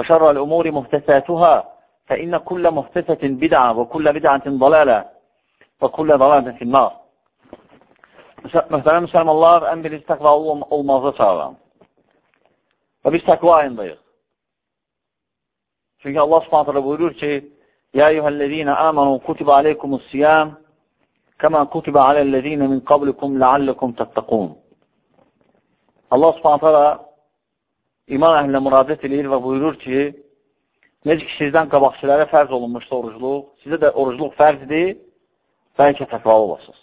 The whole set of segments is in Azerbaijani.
وشر الأمور مهتساتها فإن كل مهتسة بدعة وكل بدعة ضلالة وكل ضلالة في النار Mühtərəm müsəlmanlar, ən birinci təqvalı ol olmazı çağıram. Və biz təqva ayındayıq. Çünki Allah s.ə.q. buyurur ki, Ya eyyuhəl-ləzīnə əmənu kutibə aleykumus siyam, kəmə kutibə aleyl-ləzīnə min qablikum ləalləkum təttəqun. Allah s.ə.q. iman əhlinə müraciət edir və buyurur ki, necə ki, sizdən qabaqçilərə fərz olunmuşsa orucluq, sizə də orucluq fərzdir, bəlkə təqvalı olasınız.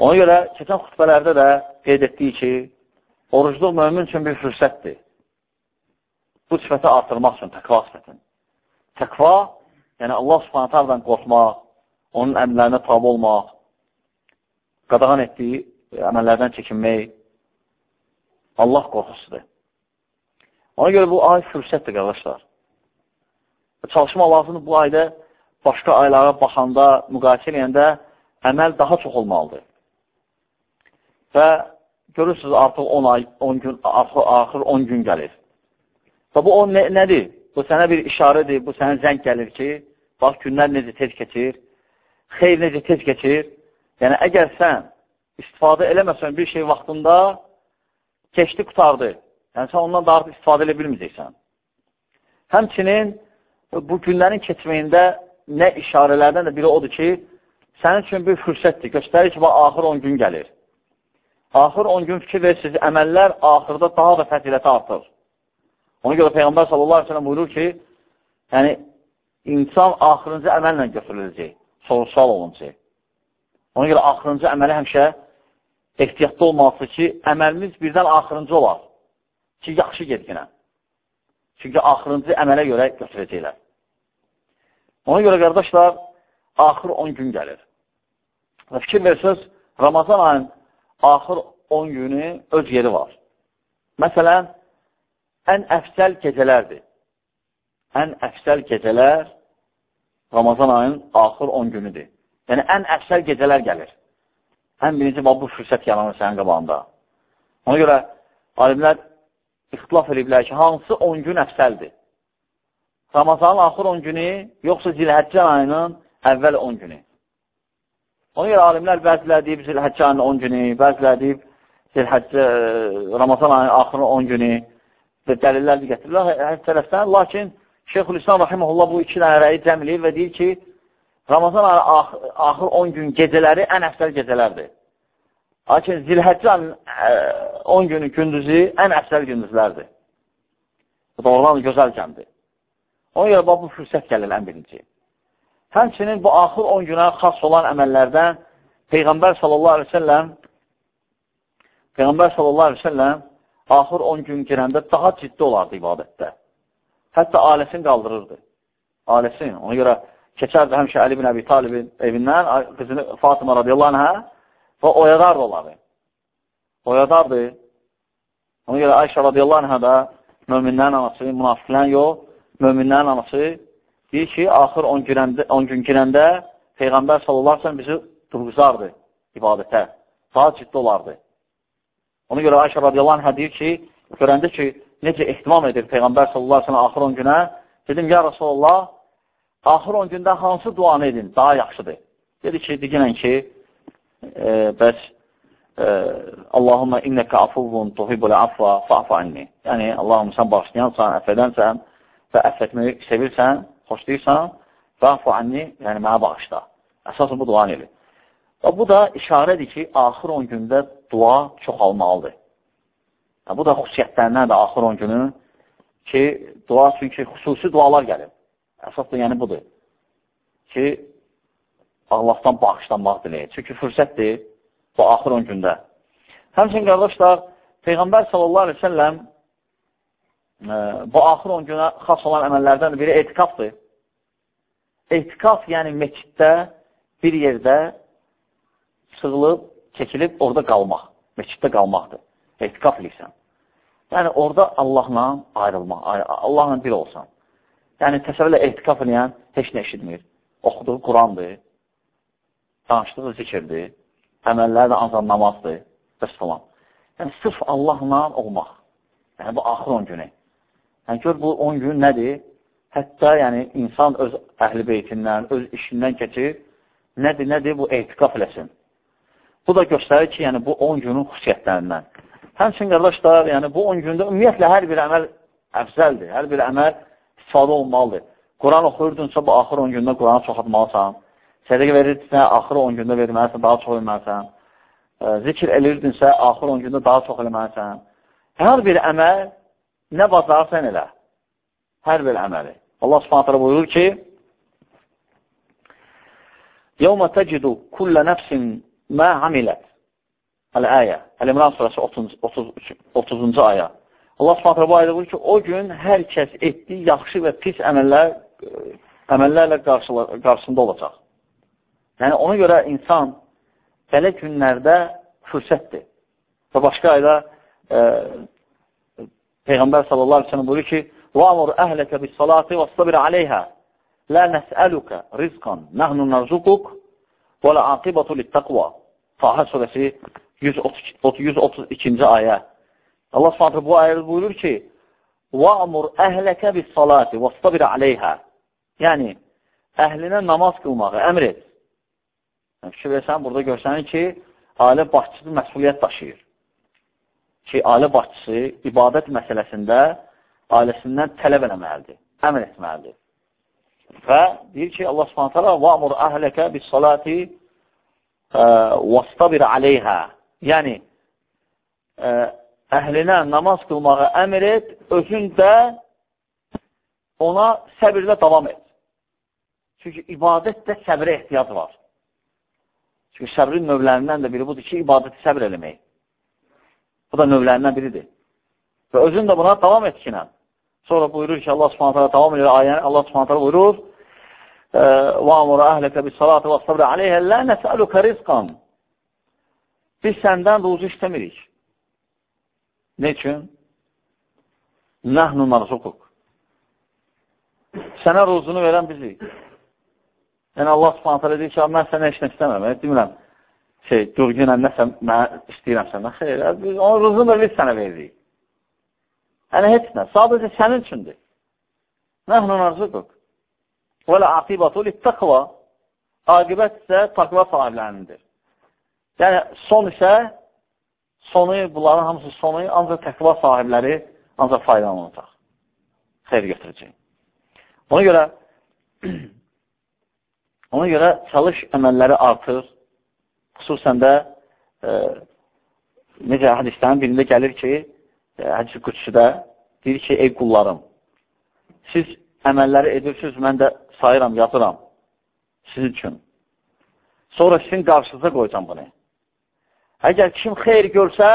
Ona görə keçən xütbələrdə də qeyd etdik ki, orucluq mömin üçün bir fürsətdir. Bu sifəti artırmaq üçün, təqva sifətini. Təqva, yəni Allah subhanətə alədən qorxmaq, onun əmrlərinə tabi olmaq, qadağan etdiyi əməllərdən çəkinmək, Allah qorxusudur. Ona görə bu ay fürsətdir, qardaşlar. Çalışma lazımdır bu ayda başqa aylara baxanda, müqayisə edəndə əməl daha çox olmalıdır. Və görürsünüz, artıq 10 ay, 10 gün, axır, axır 10 gün gəlir. Və bu 10 nə, nədir? Bu sənə bir işarədir, bu sənə zəng gəlir ki, bax, günlər necə tez keçir, xeyr necə tez keçir. Yəni, əgər sən istifadə eləməsən bir şey vaxtında, keçdi, qutardı. Yəni, sən ondan daha artıq istifadə elə bilməyəcəksən. Həmçinin, bu günlərin keçməyində nə işarələrdən də biri odur ki, sənin üçün bir fürsətdir. Göstərir ki, bax, axır 10 gün gəlir. Axır 10 gün fikir verirsiniz, əməllər axırda daha da fəziləti artır. Ona görə Peyğəmbər sallallahu aleyhi ve sellem buyurur ki, yəni, insan axırıncı əməllə götürüləcək, soru-sual olunacaq. Ona görə axırıncı əmələ həmişə ehtiyatlı olmalıdır ki, əməlimiz birdən axırıncı olar ki, yaxşı gedginə. Çünki axırıncı əmələ görə götürəcəklər. Ona görə, qardaşlar, axır 10 gün gəlir. Və fikir versiniz, Ramazan ayın axır 10 günü öz yeri var. Məsələn, ən əfsəl gecələrdir. Ən əfsəl gecələr Ramazan ayının axır 10 günüdür. Yəni, ən əfsəl gecələr gəlir. Ən birinci, bu fürsət yaranır sənin qabağında. Ona görə alimlər ixtilaf ediblər ki, hansı 10 gün əfsəldir? Ramazanın axır 10 günü, yoxsa Zilhəccən ayının əvvəl 10 günü. Ona görə alimlər bəzilər deyib Zilhəccə ayının 10 günü, bəzilər deyib Zilhəccə, Ramazan ayının axırı 10 günü və dəlillər gətirirlər hər tərəfdən. Lakin Şeyxülislam Rahiməhullah bu iki dənə rəyi cəm eləyir və deyir ki, Ramazan ayı ax axır 10 gün gecələri ən əfsəl gecələrdir. Lakin Zilhəccən 10 günü gündüzü ən əfsəl gündüzlərdir. Bu doğrudan gözəl gəmdir. Ona görə bu fürsət gəlir ən birinci. Həmçinin bu axır 10 günə xas olan əməllərdən Peyğəmbər sallallahu aleyhi ve selləm Peyğəmbər sallallahu aleyhi ve selləm axır 10 gün girəndə daha ciddi olardı ibadətdə. Hətta ailəsini qaldırırdı. Ailəsini. Ona görə keçərdi həmişə Əli bin Əbi Talibin evindən, qızını Fatıma radiyallahu anhə və oyadardı onları. Oyadardı. Ona görə Ayşə radiyallahu anhə da möminlərin anası, münafiqlərin yox, möminlərin anası deyir ki, axır 10 girəndə, 10 gün girəndə Peyğəmbər sallallahu aleyhi bizi durğuzardı ibadətə. Daha ciddi olardı. Ona görə Ayşə radiyallahu anhə deyir ki, görəndə ki, necə ehtimam edir Peyğəmbər sallallahu aleyhi axır 10 günə, dedim, ya Rasulullah, axır 10 gündə hansı duanı edin, daha yaxşıdır. Dedi ki, deyinən ki, e, bəs e, Allahumma innəkə afuvun tuhibul afva fa'fu anni. Yəni, Allahım sən bağışlayansan, əffədənsən və əff etməyi sevirsən, xoşlayırsan, Qafu anni, yəni mənə bağışla. Əsasın bu duanı elə. Və bu da işarədir ki, axır 10 gündə dua çoxalmalıdır. Və bu da xüsusiyyətlərindən də axır 10 günü ki, dua çünki xüsusi dualar gəlir. Əsas da yəni budur. Ki, Allahdan bağışlanmaq diləyir. Çünki fürsətdir bu axır 10 gündə. Həmçin, qardaşlar, Peyğəmbər sallallahu aleyhi ve selləm e, bu axır 10 günə xas olan əməllərdən biri etikafdır. Etikaf, yəni meçiddə bir yerdə sığılıb, çəkilib, orada qalmaq. Meçiddə qalmaqdır. Etikaf edirsən. Yəni, orada Allahla ayrılmaq, Allahla bir olsan. Yəni, təsəvvürlə etikaf edən heç nə eşitmir. Oxuduğu Qurandır, danışdığı zikirdir, əməlləri də ancaq namazdır və salam. Yəni, sırf Allahla olmaq. Yəni, bu axır 10 günü. Yəni, gör, bu 10 gün nədir? Hətta yəni, insan öz əhl-i beytindən, öz işindən keçir, nədir, nədir? Bu etiqaf eləsin. Bu da göstərir ki, yəni, bu 10 günün xüsusiyyətlərindən. Həmçin, qardaşlar, yəni, bu 10 gündə ümumiyyətlə hər bir əməl əfzəldir, hər bir əməl istifadə olmalıdır. Quran oxuyurdunsa, bu axır 10 gündə Quranı çox atmalısan. Sədəqə verirdinsə, axır 10 gündə verməlisən, daha çox verməlisən. Zikr eləyirdinsə, axır 10 gündə daha çox eləməlisən. Hər bir əməl nə bacarsan elə. Hər bir əməli. Allah subhanətlə buyurur ki, يَوْمَ تَجِدُ كُلَّ نَفْسٍ مَا عَمِلَتْ Əl-Əyə, Əl-İmran surəsi 30, 30, 30-cu aya. Allah Subhanahu buyurur ki, o gün hər kəs etdiyi yaxşı və pis əməllər e, əməllərlə qarşısında olacaq. Yəni ona görə insan belə günlərdə fürsətdir. Və başqa ayda e, Peyğəmbər sallallahu əleyhi və səlləm buyurur ki: "Va'mur əhləkə bis-salati was-sabr alayha. La nas'aluka rizqan, nahnu narzuquk və la aqibatu lit-taqva." Taha surəsi 132-ci ayə. Allah Subhanahu bu ayədə buyurur ki: "Və-amur əhləkə bis-salati və-sabir aleyha." Yəni əhlinə namaz qılmağı əmr et. Yəni, fikir versən, burada görsənir ki, ailə başçısı məsuliyyət daşıyır. Ki, ailə başçısı ibadət məsələsində ailəsindən tələb eləməlidir, əmr etməlidir. Və deyir ki, Allah subhanət hala وَأْمُرْ أَهْلَكَ بِالصَّلَاةِ وَاسْتَبِرْ عَلَيْهَا Yəni, ə, əhlinə namaz qılmağı əmr et, özün də ona səbirlə davam et. Çünki ibadətdə səbirə ehtiyac var. Çünki səbrin növlərindən də biri budur ki, ibadəti səbr eləmək. Bu da növlərindən biridir. Və özün də buna davam etkinən. Sonra buyurur ki, Allah subhanətə davam edir ayəni, Allah subhanətə buyurur, وَامُرَ أَهْلَكَ بِالصَّلَاةِ وَالصَّبْرِ عَلَيْهَا لَا نَسْأَلُكَ رِزْقًا Biz səndən ruzu istəmirik. Ne üçün? Nəhnu narzuquq. Sənə ruzunu verən bizik. Yəni, Allah subhanətələ deyir ki, mən sənə heç nə istəmirəm. Demirəm, şey, durgunə nəsə mən istəyirəm səndən. Xeyr, biz onun rızını da biz sənə veririk. Yəni, heç nə. Sadəcə sənin üçündür. Nəhnu narzuquq. Və lə aqibatu littəqva. Aqibət isə taqva sahiblərindir. Yəni, son isə, sonu, bunların hamısı sonu ancaq təqva sahibləri ancaq faydalanacaq. Xeyr götürəcək. Ona görə Ona görə çalış əməlləri artır. Xüsusən də e, necə hədislərin birində gəlir ki, e, hədis qüdsüdə deyir ki, ey qullarım, siz əməlləri edirsiniz, mən də sayıram, yazıram sizin üçün. Sonra sizin qarşınıza qoyacam bunu. Əgər kim xeyr görsə,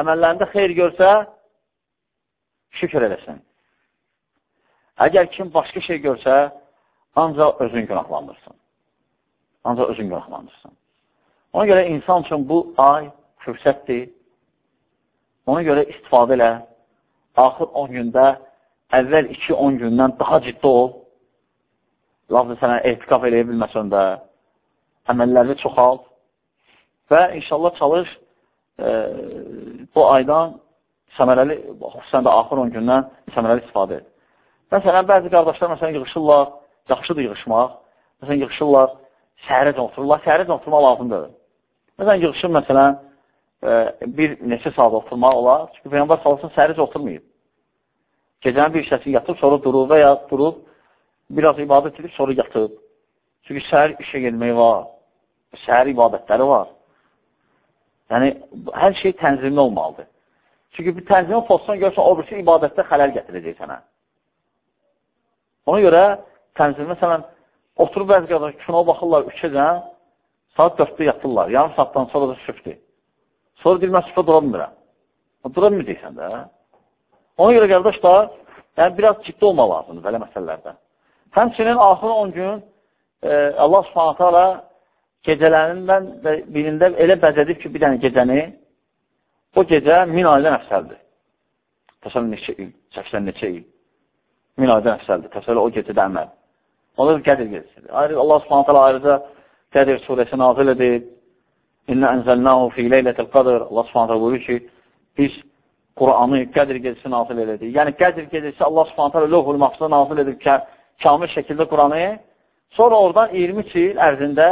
əməllərində xeyr görsə, şükür eləsin. Əgər kim başqa şey görsə, ancaq özün günahlandırsan. Ancaq özün günahlandırsan. Ona görə insan üçün bu ay fürsətdir. Ona görə istifadə elə. Axır 10 gündə, əvvəl 2-10 gündən daha ciddi ol. Lafzı sənə ehtiqaf eləyə bilməsən də, əməllərini çoxalt və inşallah çalış e, bu aydan səmərəli, xüsusən də axır 10 gündən səmərəli istifadə et. Məsələn, bəzi qardaşlar məsələn yığışırlar, yaxşıdır yığışmaq. Məsələn, yığışırlar, səhərəcə otururlar. Səhərəcə oturmaq lazımdır. Məsələn, yığışır, məsələn, e, bir neçə saat oturmaq olar. Çünki Peyyambar salasın səhərəcə oturmayıb. Gecənin bir hissəsini yatıb, sonra durur və ya durub biraz ibadət edib, sonra yatıb. Çünki səhər işə gelmək var, səhər ibadətləri var. Yəni, hər şey tənzimli olmalıdır. Çünki bir tənzimi pozsan, görsən, o birisi ibadətdə xələl gətirəcək sənə. Ona görə tənzim, məsələn, oturub bəzi qədər kino baxırlar üçəcən, saat 4-də yatırlar, yarım saatdan sonra da sübdür. Sonra deyil, mən sübdə dura bilmirəm. Dura bilməyəcəksən də. Ona görə qardaşlar, yəni biraz ciddi olma lazımdır belə məsələlərdə. Həmçinin axır 10 gün e, Allah subhanətə ala gecələrindən birində elə bəzədib ki, bir dənə gecəni o gecə min aydan əfsəldir. Təsələ neçə il, 80 neçə il. Min aydan əfsəldir. Təsələ o gecədə əməl. Ona qədir gecəsidir. Ayrı, Allah subhanət hala ayrıca Qədir surəsi nazil edib. İnnə ənzəlnəhu fi leylətil qadr. Allah subhanət hala buyurur ki, biz Quranı Qədir gecəsi nazil edirik. Yəni, Qədir gecəsi Allah subhanət hala lövhul mahsuda nazil edib ki, kamil şəkildə Quranı. Sonra oradan 23 il ərzində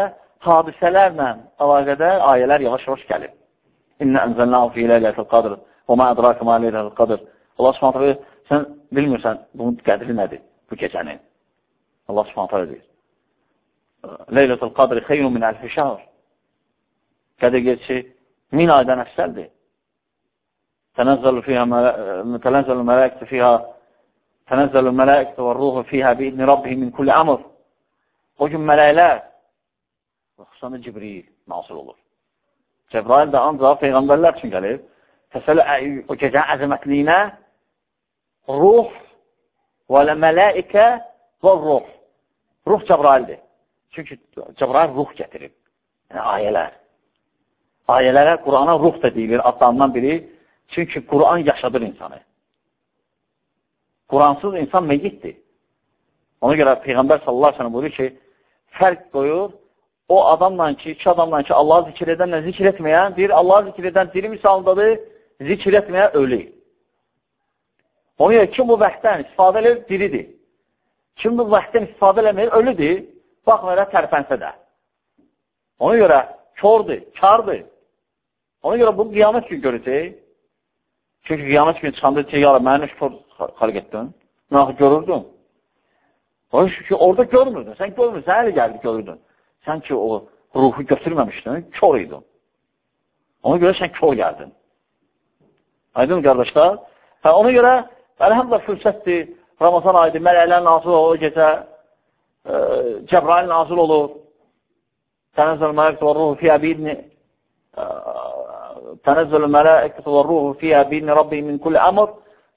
hadisələrlə əlaqədar ayələr yavaş-yavaş gəlir. İnnə ənzəlnəhu fi leylətil qadr. Və mə ədrakə mə leylətil qadr. Allah subhanət hala sən bilmirsən bunun qədri nədir bu gecənin. Allah subhanətə deyir. Leylətul qadri xeyru min əlfi şəhr. Qədir gecəsi min aydan əfsəldir. Tənəzzəlu fiyhə tənəzzəlu mələkətə fiyhə tənəzzəlu mələkətə və ruhu fiyhə biidni Rabbihi min kulli əmr. O gün mələklər xüsusən Cibril nasıl olur. Cəbrail də ancaq Peyğəmbərlər üçün gəlir. Təsələ o gecənin əzəmətliyinə ruh və mələikə və ruh. Ruh Cəbraildir. Çünki Cəbrail ruh gətirib. Yəni, ayələr. Ayələrə Qurana ruh da deyilir, adlarından biri. Çünki Quran yaşadır insanı. Quransız insan meyyiddir. Ona görə Peyğəmbər sallallahu aleyhi ve sellem buyurur ki, fərq qoyur, o adamla ki, iki adamla ki, Allahı zikr edənlə zikr etməyən, deyir, Allahı zikr edən diri misalındadır, zikr etməyən ölü. Ona görə kim bu vəhddən istifadə edir, diridir. Kim bu vəhddən istifadə eləmir, ölüdür, baxmayaraq tərpənsə də. Ona görə kordur, kardır. Ona görə bu qiyamət gün görəcək. Çünki qiyamət gün çıxanda ki, yara, məni kör xalq etdin. Mən görürdün. O ki, orada görmürdün. Sən görmürdün, sən əli gəldi görürdün. Sən ki, o ruhu götürməmişdin, kör idin. Ona görə sən kör gəldin. Aydın qardaşlar? Hə, ona görə, əlhəmdə fürsətdir, Ramazan ayıdır, mələklər nazil olur, o gecə e, Cəbrail nazil olur. Tənəzzəl mələkət və ruhu fiyyə bidni تنزل الملائكة والروح فيها بإذن ربي من كل أمر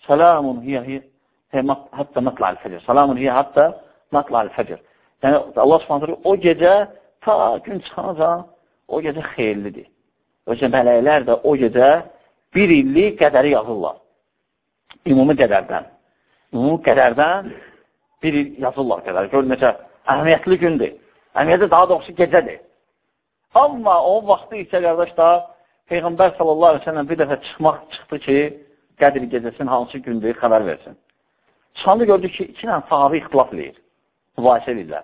سلام هي هي, هي حتى مطلع الفجر سلام هي حتى مطلع الفجر Yəni Allah Subhanahu o gecə ta gün çıxanca o gecə xeyirlidir. Gecə mələklər də o gecə bir illik qədəri yazırlar. Ümumi qədərdən ümumi qədərdən bir il yazırlar qədər. Gör necə əhəmiyyətli gündür. Əhəmiyyəti daha doğrusu gecədir. Amma o vaxtı isə qardaşlar, Peyğəmbər sallallahu aleyhi ve sellem bir dəfə çıxmaq çıxdı ki, Qədir gecəsinin hansı gündür xəbər versin. Çıxanda gördük ki, iki dənə sahabi ixtilaf edir, mübahisə edirlər.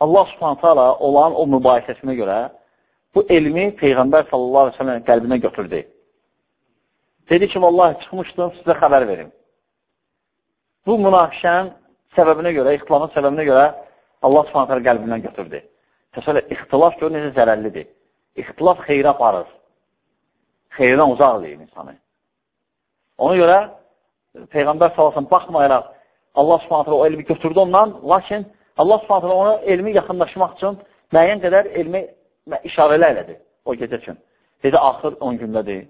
Allah subhanətə ala olan o mübahisəsinə görə bu elmi Peyğəmbər sallallahu aleyhi ve sellem qəlbinə götürdü. Dedi ki, vallahi çıxmışdım, sizə xəbər verim. Bu münaqişənin səbəbinə görə, ixtilafın səbəbinə görə Allah subhanətlər qəlbindən götürdü. Təsələ, ixtilaf gör necə zərərlidir. İxtilaf xeyrə aparır. Xeyrdən uzaq deyil insanı. Ona görə Peyğəmbər salasın baxmayaraq Allah subhanətlə o elmi götürdü ondan, lakin Allah subhanətlə ona elmi yaxınlaşmaq üçün müəyyən qədər elmi işarələ elədi o gecə üçün. Dedi, axır 10 gündədir,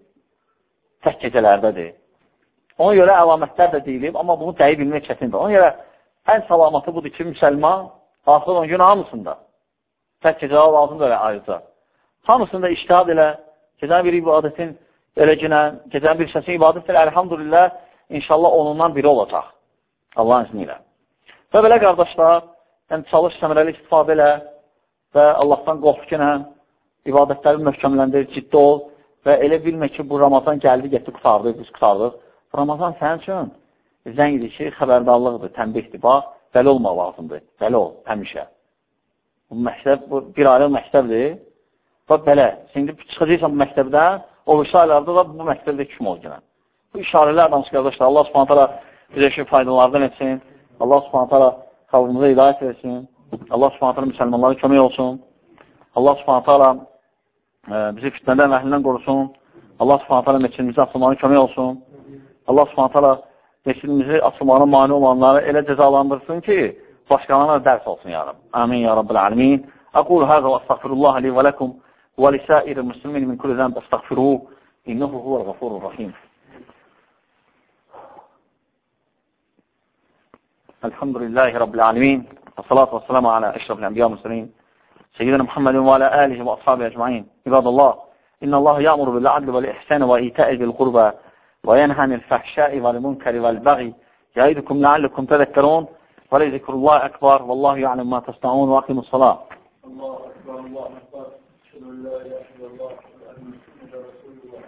tək gecələrdədir. Ona görə əlamətlər də deyilib, amma bunu dəyi bilmək çətindir. Ona görə ən salamatı budur ki, müsəlman axır 10 gün hamısında. Tək gecələr lazımdır elə ayrıca. Hamısında iştihad elə, gecən bir ibadətin eləcinə, gecən bir səsin ibadət elə, əlhamdülillah, inşallah onundan biri olacaq. Allahın izni ilə. Və belə qardaşlar, yəni çalış səmərəli istifadə elə və Allahdan qorxu ki, ibadətləri möhkəmləndir, ciddi ol və elə bilmə ki, bu Ramazan gəldi, getdi, qutardı, biz qutardıq. Ramazan sənin üçün zəngidir ki, xəbərdarlıqdır, tənbihdir. Bax, dəli olmaq lazımdır. Dəli ol, həmişə. Bu məktəb, bu bir ayrı məktəbdir. Bax, belə, şimdi çıxacaqsan bu məktəbdən, o işarələrdə da bu məktəbdə kim ol gələn. Bu işarələr danış qardaşlar, Allah subhanətələ bizə ki, faydalardan etsin. Allah subhanətələ xalqımıza hidayət versin. Allah subhanətələ müsəlmanlara kömək olsun. Allah subhanətələ e, bizi fitnədən və əhlindən qorusun. Allah subhanətələ meçinimizi açılmağına kömək olsun. Allah subhanətələ meçinimizi açılmağına mani olanları elə cəzalandırsın ki, başqalarına dərs olsun ya Rab. Amin ya Rabbil alemin. Aqul həzə və astagfirullah li və ləkum və lisəir müslimin min kulli zəmb astagfiruhu innehu huvəl الحمد لله رب العالمين والصلاة والسلام على أشرف الأنبياء والمرسلين سيدنا محمد وعلى آله وأصحابه أجمعين عباد الله إن الله يأمر بالعدل والإحسان وإيتاء ذي القربى وينهى عن الفحشاء والمنكر والبغي يعيدكم لعلكم تذكرون ولذكر الله أكبر والله يعلم ما تصنعون وأقيموا الصلاة الله أكبر الله أكبر أشهد أن لا إله إلا الله وأن محمدا رسول الله